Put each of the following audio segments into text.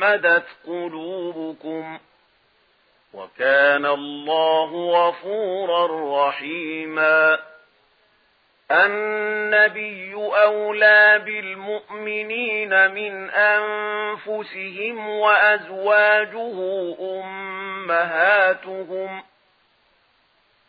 مدت قلوبكم وكان الله غفورا رحيما. النبي أولى بالمؤمنين من أنفسهم وأزواجه أمهاتهم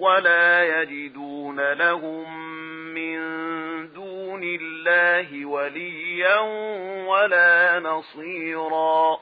ولا يجدون لهم من دون الله وليا ولا نصيرا